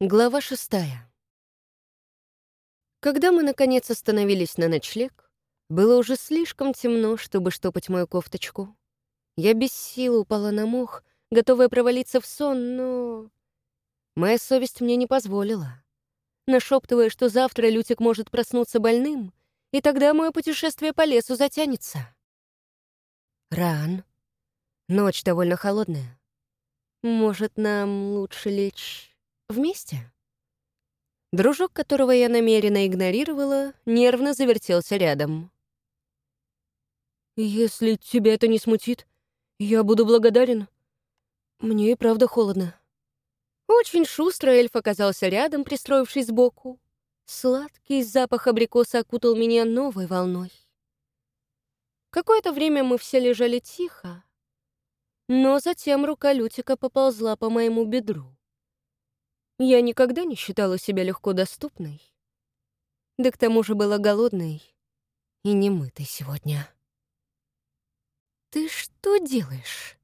Глава шестая. Когда мы, наконец, остановились на ночлег, было уже слишком темно, чтобы штопать мою кофточку. Я без сил упала на мох, готовая провалиться в сон, но... Моя совесть мне не позволила. Нашептывая, что завтра Лютик может проснуться больным, и тогда мое путешествие по лесу затянется. Ран. Ночь довольно холодная. Может, нам лучше лечь Вместе? Дружок, которого я намеренно игнорировала, нервно завертелся рядом. «Если тебя это не смутит, я буду благодарен. Мне и правда холодно». Очень шустро эльф оказался рядом, пристроившись сбоку. Сладкий запах абрикоса окутал меня новой волной. Какое-то время мы все лежали тихо, но затем рука Лютика поползла по моему бедру. Я никогда не считала себя легко доступной. Да к тому же была голодной и немытой сегодня. «Ты что делаешь?»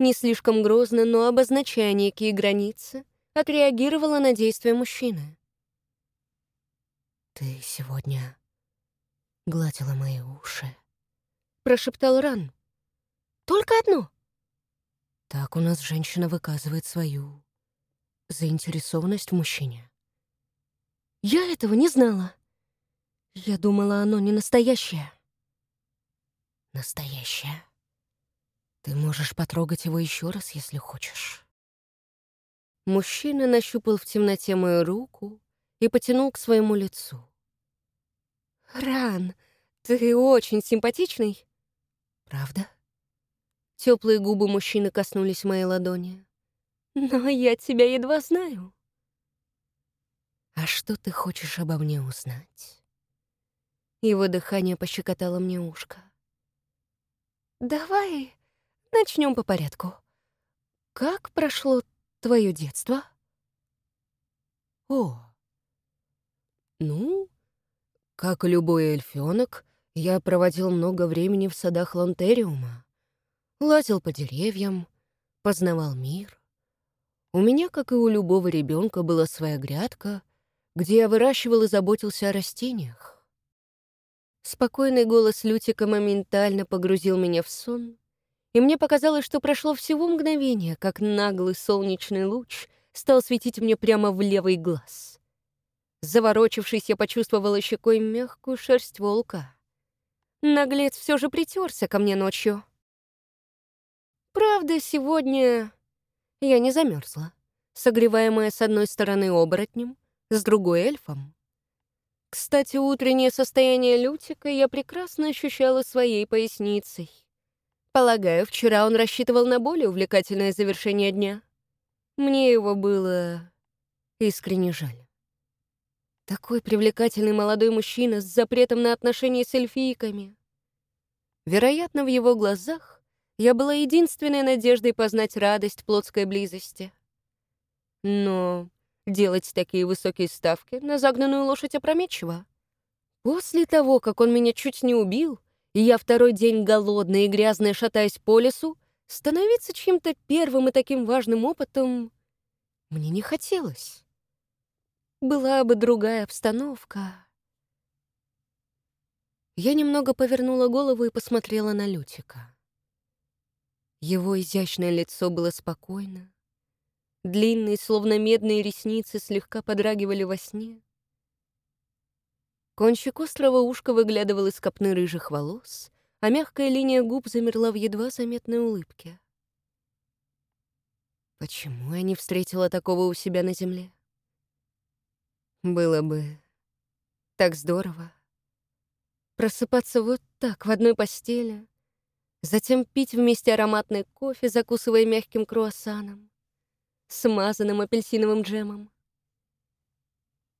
Не слишком грозно, но обозначая некие границы, отреагировала на действия мужчины. «Ты сегодня гладила мои уши», — прошептал Ран. «Только одно». Так у нас женщина выказывает свою заинтересованность в мужчине. Я этого не знала. Я думала, оно не настоящее. Настоящее. Ты можешь потрогать его еще раз, если хочешь. Мужчина нащупал в темноте мою руку и потянул к своему лицу. «Ран, ты очень симпатичный». «Правда?» Теплые губы мужчины коснулись моей ладони. Но я тебя едва знаю. А что ты хочешь обо мне узнать? Его дыхание пощекотало мне ушко. Давай начнем по порядку. Как прошло твое детство? О, ну, как любой эльфёнок, я проводил много времени в садах Лонтериума. Лазил по деревьям, познавал мир. У меня, как и у любого ребенка, была своя грядка, где я выращивал и заботился о растениях. Спокойный голос Лютика моментально погрузил меня в сон, и мне показалось, что прошло всего мгновение, как наглый солнечный луч стал светить мне прямо в левый глаз. Заворочившись, я почувствовала щекой мягкую шерсть волка. Наглец все же притерся ко мне ночью. Правда, сегодня я не замерзла, согреваемая с одной стороны оборотнем, с другой — эльфом. Кстати, утреннее состояние Лютика я прекрасно ощущала своей поясницей. Полагаю, вчера он рассчитывал на более увлекательное завершение дня. Мне его было искренне жаль. Такой привлекательный молодой мужчина с запретом на отношения с эльфийками. Вероятно, в его глазах я была единственной надеждой познать радость плотской близости. Но делать такие высокие ставки на загнанную лошадь опрометчиво. После того, как он меня чуть не убил, и я второй день голодная и грязная шатаясь по лесу, становиться чьим-то первым и таким важным опытом мне не хотелось. Была бы другая обстановка. Я немного повернула голову и посмотрела на Лютика. Его изящное лицо было спокойно. Длинные, словно медные ресницы слегка подрагивали во сне. Кончик острого ушка выглядывал из копны рыжих волос, а мягкая линия губ замерла в едва заметной улыбке. Почему я не встретила такого у себя на земле? Было бы так здорово. Просыпаться вот так в одной постели, Затем пить вместе ароматный кофе, закусывая мягким круассаном, смазанным апельсиновым джемом.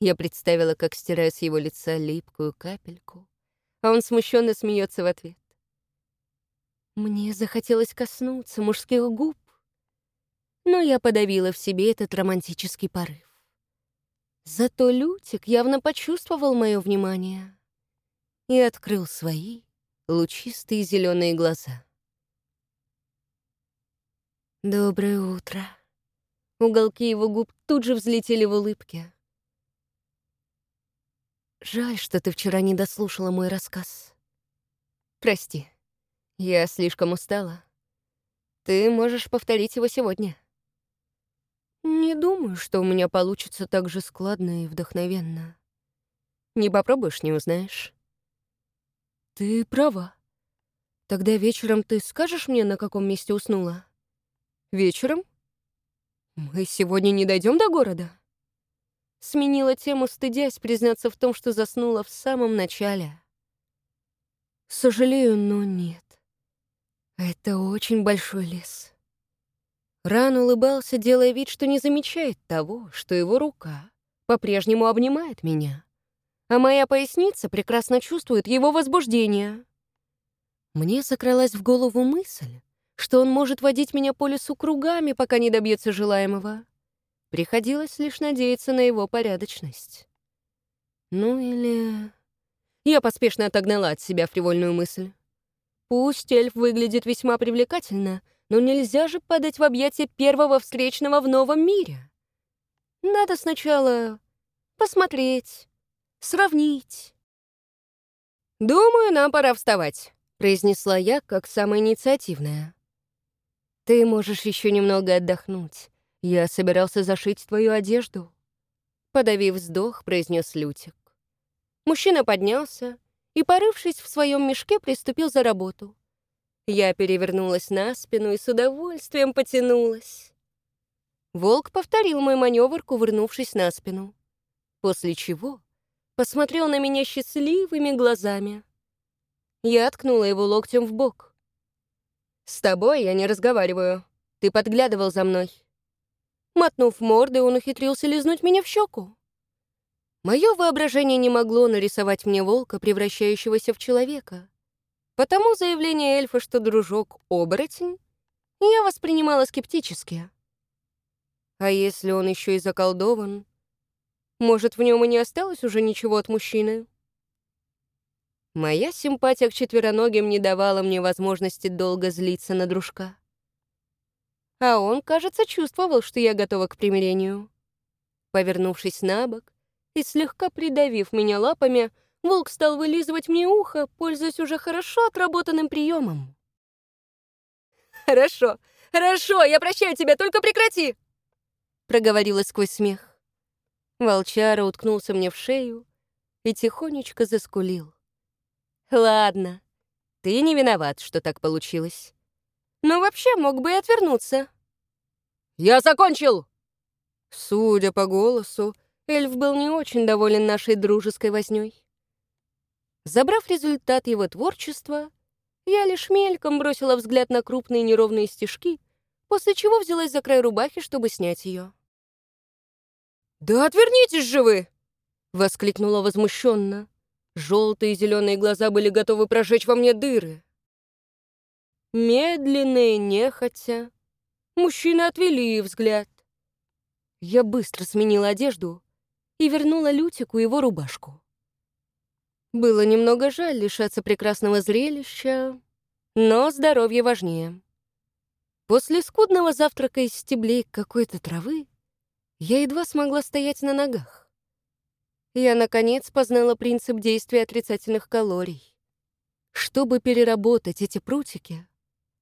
Я представила, как стираю с его лица липкую капельку, а он смущенно смеется в ответ. Мне захотелось коснуться мужских губ, но я подавила в себе этот романтический порыв. Зато Лютик явно почувствовал мое внимание и открыл свои, лучистые зеленые глаза. «Доброе утро», Уголки его губ тут же взлетели в улыбке. Жаль, что ты вчера не дослушала мой рассказ. Прости, я слишком устала. Ты можешь повторить его сегодня. Не думаю, что у меня получится так же складно и вдохновенно. Не попробуешь, не узнаешь. Ты права. Тогда вечером ты скажешь мне, на каком месте уснула? Вечером? Мы сегодня не дойдем до города? Сменила тему, стыдясь признаться в том, что заснула в самом начале. Сожалею, но нет. Это очень большой лес. Ран улыбался, делая вид, что не замечает того, что его рука по-прежнему обнимает меня, а моя поясница прекрасно чувствует его возбуждение. Мне закралась в голову мысль, что он может водить меня по лесу кругами, пока не добьется желаемого. Приходилось лишь надеяться на его порядочность. Ну или... Я поспешно отогнала от себя фривольную мысль. Пусть эльф выглядит весьма привлекательно, но нельзя же падать в объятия первого встречного в новом мире. Надо сначала посмотреть, сравнить. «Думаю, нам пора вставать», — произнесла я, как самая инициативная. «Ты можешь еще немного отдохнуть. Я собирался зашить твою одежду». Подавив вздох, произнес Лютик. Мужчина поднялся, и, порывшись в своем мешке, приступил за работу. Я перевернулась на спину и с удовольствием потянулась. Волк повторил мой маневр, кувырнувшись на спину. После чего посмотрел на меня счастливыми глазами. Я ткнула его локтем в бок. «С тобой я не разговариваю. Ты подглядывал за мной». Мотнув мордой, он ухитрился лизнуть меня в щеку. Мое воображение не могло нарисовать мне волка, превращающегося в человека. Потому заявление эльфа, что дружок — оборотень, я воспринимала скептически. А если он еще и заколдован, может, в нем и не осталось уже ничего от мужчины? Моя симпатия к четвероногим не давала мне возможности долго злиться на дружка. А он, кажется, чувствовал, что я готова к примирению. Повернувшись на бок, и слегка придавив меня лапами, волк стал вылизывать мне ухо, пользуясь уже хорошо отработанным приемом. «Хорошо, хорошо, я прощаю тебя, только прекрати!» проговорила сквозь смех. Волчара уткнулся мне в шею и тихонечко заскулил. «Ладно, ты не виноват, что так получилось. Но вообще мог бы и отвернуться». «Я закончил!» Судя по голосу, Эльф был не очень доволен нашей дружеской вознёй. Забрав результат его творчества, я лишь мельком бросила взгляд на крупные неровные стежки, после чего взялась за край рубахи, чтобы снять ее. «Да отвернитесь же вы!» — воскликнула возмущенно. Желтые и зеленые глаза были готовы прожечь во мне дыры. Медленно и нехотя мужчины отвели взгляд. Я быстро сменила одежду и вернула Лютику его рубашку. Было немного жаль лишаться прекрасного зрелища, но здоровье важнее. После скудного завтрака из стеблей какой-то травы я едва смогла стоять на ногах. Я, наконец, познала принцип действия отрицательных калорий. Чтобы переработать эти прутики,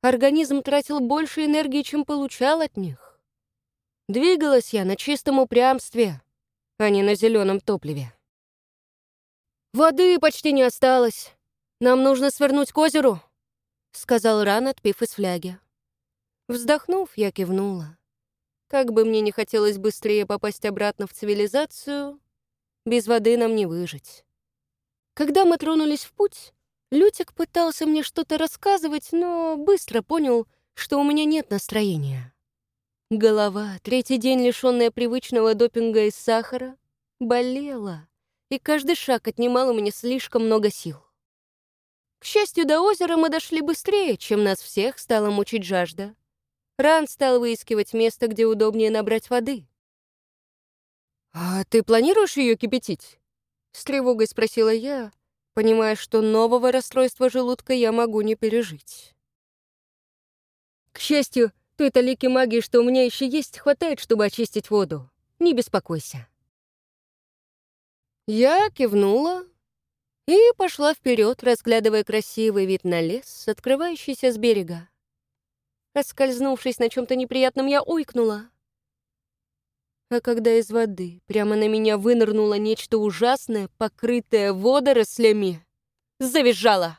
организм тратил больше энергии, чем получал от них. Двигалась я на чистом упрямстве — а не на зеленом топливе. «Воды почти не осталось. Нам нужно свернуть к озеру», — сказал Ран, отпив из фляги. Вздохнув, я кивнула. Как бы мне не хотелось быстрее попасть обратно в цивилизацию, без воды нам не выжить. Когда мы тронулись в путь, Лютик пытался мне что-то рассказывать, но быстро понял, что у меня нет настроения. Голова, третий день лишённая привычного допинга из сахара, болела, и каждый шаг отнимал у меня слишком много сил. К счастью, до озера мы дошли быстрее, чем нас всех стала мучить жажда. Ран стал выискивать место, где удобнее набрать воды. «А ты планируешь ее кипятить?» — с тревогой спросила я, понимая, что нового расстройства желудка я могу не пережить. К счастью, Той талики магии, что у меня еще есть, хватает, чтобы очистить воду. Не беспокойся. Я кивнула и пошла вперед, разглядывая красивый вид на лес, открывающийся с берега. Оскользнувшись на чем-то неприятном, я ойкнула. А когда из воды прямо на меня вынырнуло нечто ужасное, покрытое водорослями, завизжала.